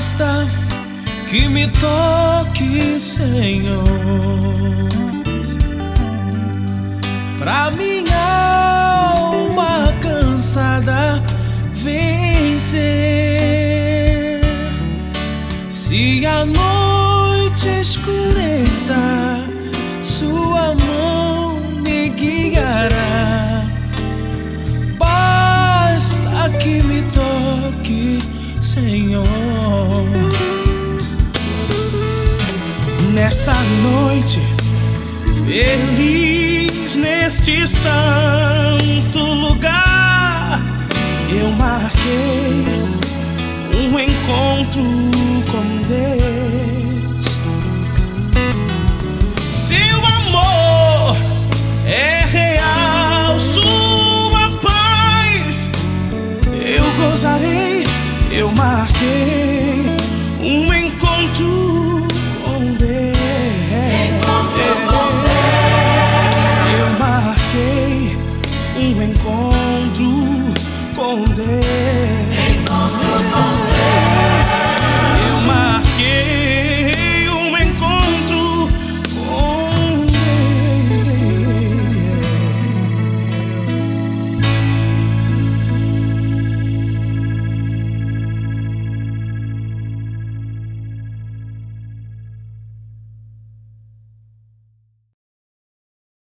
Basta que me toque, Senhor, pra minha alma cansada vencer. Se a noite escureça, Sua mão me guiará. Basta que me toque, Senhor. Nesta noite, feliz neste santo lugar, eu marquei um encontro com Deus. Seu amor é real, sua paz eu gozarei eu marquei um encontro com Deus. Encontro com Deus. Eu marquei um encontro com Deus.